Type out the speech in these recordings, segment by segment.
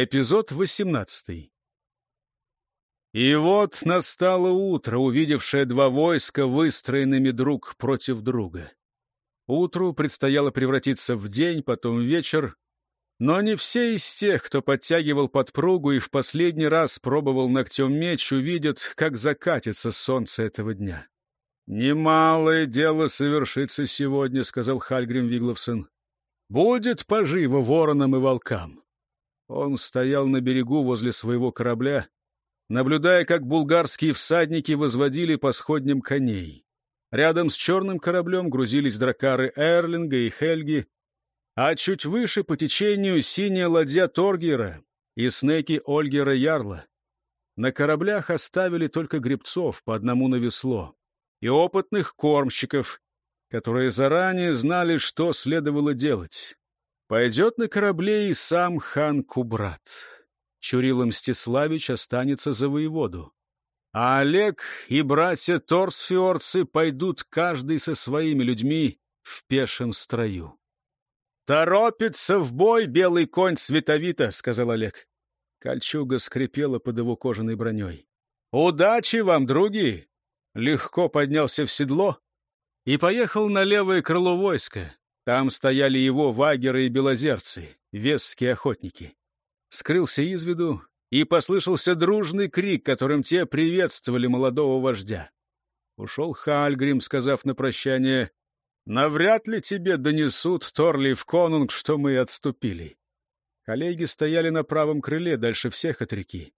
Эпизод 18. И вот настало утро, увидевшее два войска выстроенными друг против друга. Утру предстояло превратиться в день, потом в вечер, но не все из тех, кто подтягивал подпругу и в последний раз пробовал ногтем меч, увидят, как закатится солнце этого дня. «Немалое дело совершится сегодня», — сказал Хальгрим Вигловсон. «Будет поживо воронам и волкам». Он стоял на берегу возле своего корабля, наблюдая, как булгарские всадники возводили по сходням коней. Рядом с черным кораблем грузились дракары Эрлинга и Хельги, а чуть выше по течению синяя ладья Торгера и снеки Ольгера Ярла. На кораблях оставили только гребцов по одному на весло и опытных кормщиков, которые заранее знали, что следовало делать. Пойдет на корабле и сам хан Кубрат. Чурила Мстиславич останется за воеводу. А Олег и братья Торсфиорцы пойдут каждый со своими людьми в пешем строю. «Торопится в бой белый конь Световита», — сказал Олег. Кольчуга скрипела под его кожаной броней. «Удачи вам, други!» Легко поднялся в седло и поехал на левое крыло войска, там стояли его вагеры и белозерцы, весские охотники. Скрылся из виду, и послышался дружный крик, которым те приветствовали молодого вождя. Ушел Хальгрим, сказав на прощание, «Навряд ли тебе донесут, Торлиев Конунг, что мы отступили». Коллеги стояли на правом крыле, дальше всех от реки.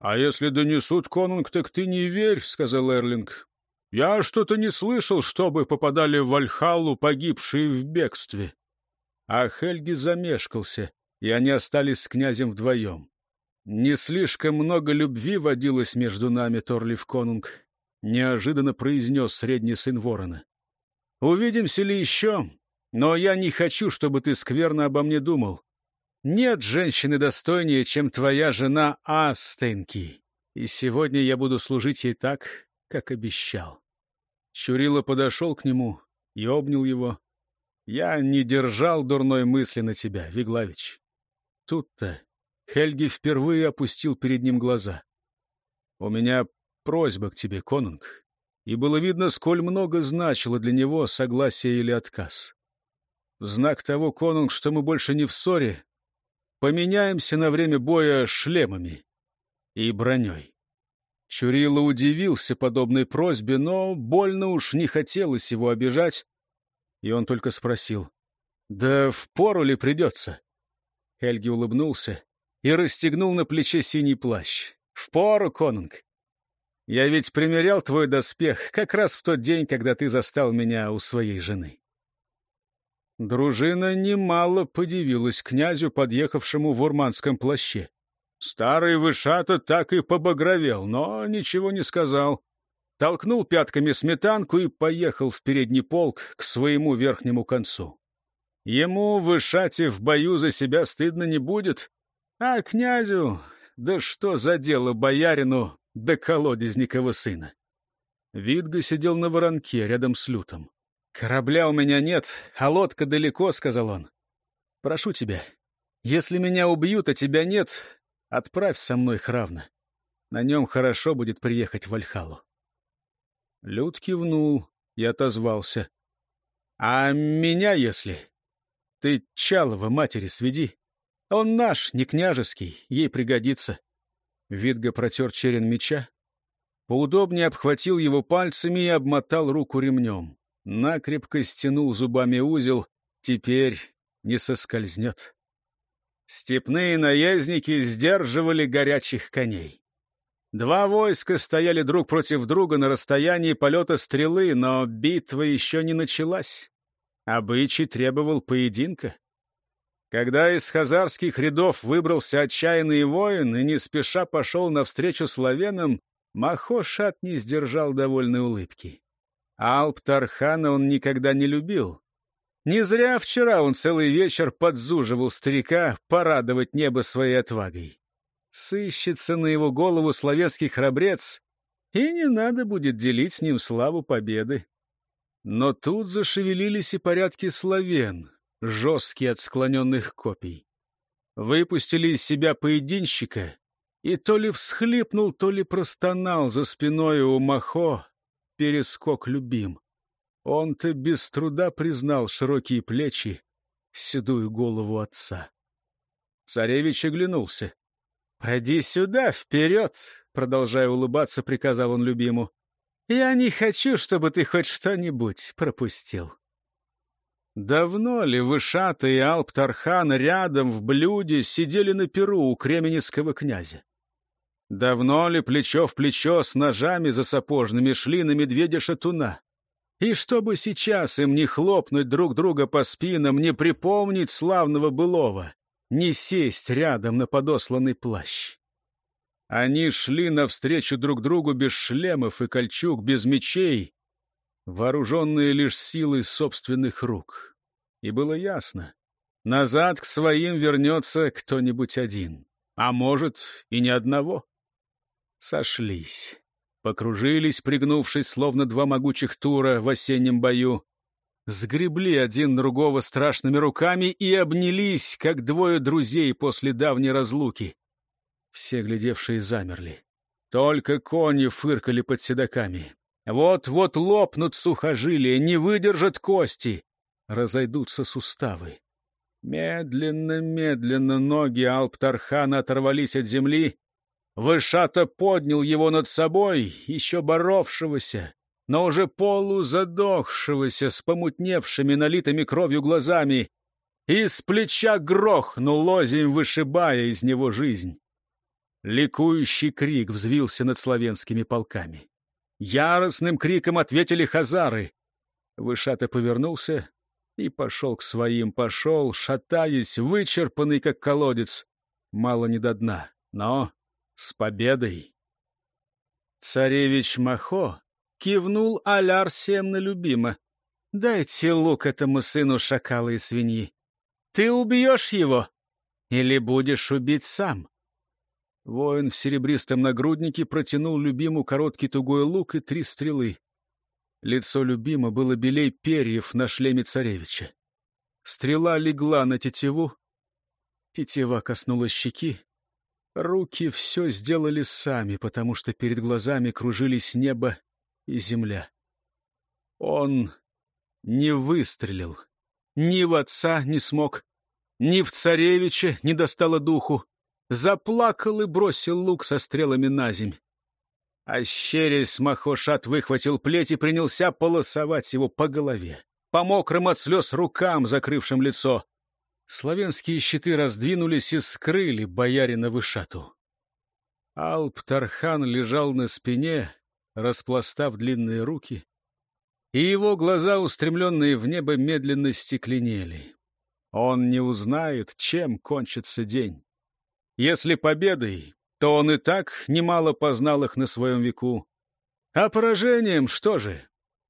«А если донесут, Конунг, так ты не верь», — сказал Эрлинг. Я что-то не слышал, чтобы попадали в Вальхаллу погибшие в бегстве. А Хельги замешкался, и они остались с князем вдвоем. Не слишком много любви водилось между нами, Торлив Конунг, неожиданно произнес средний сын ворона. Увидимся ли еще? Но я не хочу, чтобы ты скверно обо мне думал. Нет женщины достойнее, чем твоя жена Астенки, и сегодня я буду служить ей так, как обещал. Чурила подошел к нему и обнял его. «Я не держал дурной мысли на тебя, Виглавич». Тут-то Хельги впервые опустил перед ним глаза. «У меня просьба к тебе, конунг». И было видно, сколь много значило для него согласие или отказ. Знак того, конунг, что мы больше не в ссоре, поменяемся на время боя шлемами и броней. Чурила удивился подобной просьбе, но больно уж не хотелось его обижать, и он только спросил, «Да впору ли придется?» Хельги улыбнулся и расстегнул на плече синий плащ. «Впору, конунг! Я ведь примерял твой доспех как раз в тот день, когда ты застал меня у своей жены». Дружина немало подивилась князю, подъехавшему в урманском плаще. Старый вышата так и побагровел, но ничего не сказал. Толкнул пятками сметанку и поехал в передний полк к своему верхнему концу. Ему, вышате, в бою за себя стыдно не будет, а князю, да что за дело боярину да колодезникова сына. Видга сидел на воронке рядом с лютом. «Корабля у меня нет, а лодка далеко», — сказал он. «Прошу тебя, если меня убьют, а тебя нет, Отправь со мной Хравна. На нем хорошо будет приехать в Вальхалу. Люд кивнул и отозвался. — А меня, если? Ты Чалова матери сведи. Он наш, не княжеский, ей пригодится. Видга протер черен меча, поудобнее обхватил его пальцами и обмотал руку ремнем. Накрепко стянул зубами узел, теперь не соскользнет. Степные наездники сдерживали горячих коней. Два войска стояли друг против друга на расстоянии полета стрелы, но битва еще не началась. Обычай требовал поединка. Когда из хазарских рядов выбрался отчаянный воин и не спеша пошел навстречу славянам, Махошат не сдержал довольной улыбки. Алп Тархана он никогда не любил. Не зря вчера он целый вечер подзуживал старика порадовать небо своей отвагой. Сыщется на его голову славянский храбрец, и не надо будет делить с ним славу победы. Но тут зашевелились и порядки славян, жесткие от склоненных копий. выпустили из себя поединщика, и то ли всхлипнул, то ли простонал за спиной у Махо перескок любим. Он-то без труда признал широкие плечи, седую голову отца. Царевич оглянулся. «Пойди сюда, вперед!» — продолжая улыбаться, приказал он любиму. «Я не хочу, чтобы ты хоть что-нибудь пропустил». Давно ли Вышата и Алп-Тархан рядом в блюде сидели на перу у кременецкого князя? Давно ли плечо в плечо с ножами за сапожными шли на медведя-шатуна? И чтобы сейчас им не хлопнуть друг друга по спинам, не припомнить славного былого, не сесть рядом на подосланный плащ. Они шли навстречу друг другу без шлемов и кольчуг, без мечей, вооруженные лишь силой собственных рук. И было ясно, назад к своим вернется кто-нибудь один, а может и ни одного. Сошлись, покружились, пригнувшись, словно два могучих тура в осеннем бою, сгребли один другого страшными руками и обнялись, как двое друзей после давней разлуки. Все глядевшие замерли. Только кони фыркали под седоками. Вот-вот лопнут сухожилия, не выдержат кости, разойдутся суставы. Медленно-медленно ноги Алптархана оторвались от земли. Вышато поднял его над собой, еще боровшегося, но уже полузадохшегося с помутневшими, налитыми кровью глазами. И с плеча грохнул лозень, вышибая из него жизнь. Ликующий крик взвился над славянскими полками. Яростным криком ответили хазары. Вышата повернулся и пошел к своим, пошел, шатаясь, вычерпанный, как колодец. Мало не до дна, но с победой. Царевич Махо кивнул Аляр всем любимо. «Дайте лук этому сыну шакала и свиньи. Ты убьешь его или будешь убить сам?» Воин в серебристом нагруднике протянул любиму короткий тугой лук и три стрелы. Лицо любима было белей перьев на шлеме царевича. Стрела легла на тетиву. Тетива коснулась щеки. Руки все сделали сами, потому что перед глазами кружились небо и земля. Он не выстрелил. Ни в отца не смог, ни в царевича не достало духу заплакал и бросил лук со стрелами на земь. Ощерясь, Махошат выхватил плеть и принялся полосовать его по голове, по мокрым от слез рукам, закрывшим лицо. Славянские щиты раздвинулись и скрыли боярина Вышату. Алп Тархан лежал на спине, распластав длинные руки, и его глаза, устремленные в небо, медленно стекленели. Он не узнает, чем кончится день. Если победой, то он и так немало познал их на своем веку. А поражением что же?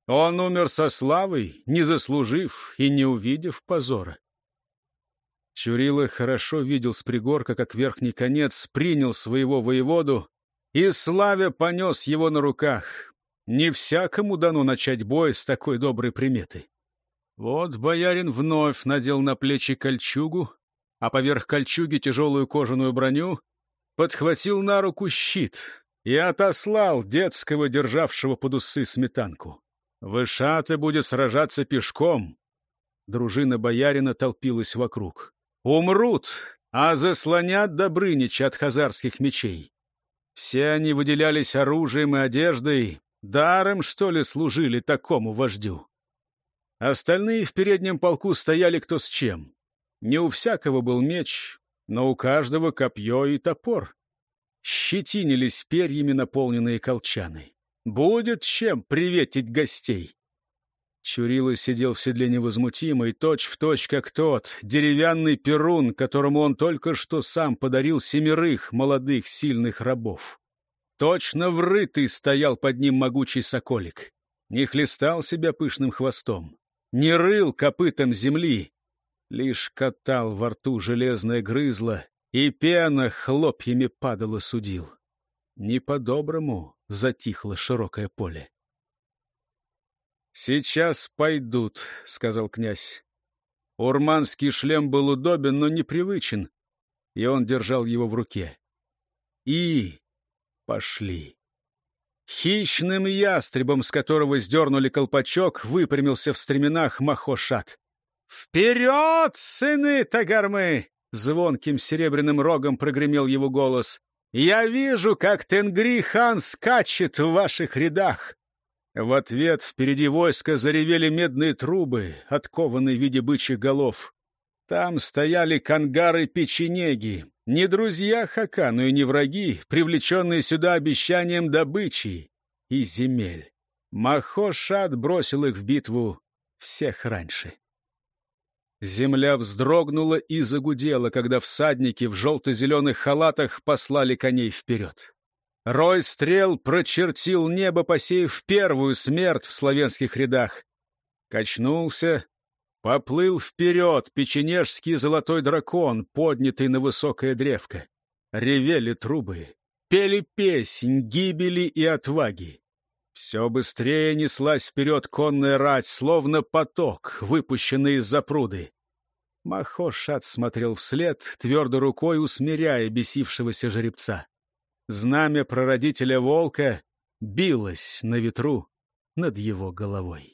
Он умер со славой, не заслужив и не увидев позора. Чурила хорошо видел с пригорка, как верхний конец принял своего воеводу и, славя, понес его на руках. Не всякому дано начать бой с такой доброй приметой. Вот боярин вновь надел на плечи кольчугу, а поверх кольчуги тяжелую кожаную броню, подхватил на руку щит и отослал детского, державшего под усы сметанку. Вышата будет сражаться пешком. Дружина боярина толпилась вокруг. Умрут, а заслонят Добрынича от хазарских мечей. Все они выделялись оружием и одеждой, даром, что ли, служили такому вождю. Остальные в переднем полку стояли кто с чем. Не у всякого был меч, но у каждого копье и топор. Щетинились перьями наполненные колчаны. Будет чем приветить гостей. Чурила сидел в седле невозмутимый, точь-в-точь, как тот, деревянный перун, которому он только что сам подарил семерых молодых сильных рабов. Точно врытый стоял под ним могучий соколик. Не хлестал себя пышным хвостом, не рыл копытом земли, Лишь катал во рту железное грызло, и пена хлопьями падала судил. Не по-доброму затихло широкое поле. «Сейчас пойдут», — сказал князь. Урманский шлем был удобен, но непривычен. и он держал его в руке. И пошли. Хищным ястребом, с которого сдернули колпачок, выпрямился в стременах Махошат. «Вперед, сыны Тагармы!» — звонким серебряным рогом прогремел его голос. «Я вижу, как Тенгри-хан скачет в ваших рядах!» В ответ впереди войска заревели медные трубы, откованные в виде бычьих голов. Там стояли кангары-печенеги, не друзья Хакану и не враги, привлеченные сюда обещанием добычи и земель. Махошат бросил их в битву всех раньше. Земля вздрогнула и загудела, когда всадники в желто-зеленых халатах послали коней вперед. Рой стрел прочертил небо, посеяв первую смерть в славянских рядах. Качнулся, поплыл вперед печенежский золотой дракон, поднятый на высокое древко. Ревели трубы, пели песнь гибели и отваги. Все быстрее неслась вперед конная рать, словно поток, выпущенный из-за пруды. Махошат смотрел вслед, твердой рукой усмиряя бесившегося жеребца. Знамя прародителя волка билось на ветру над его головой.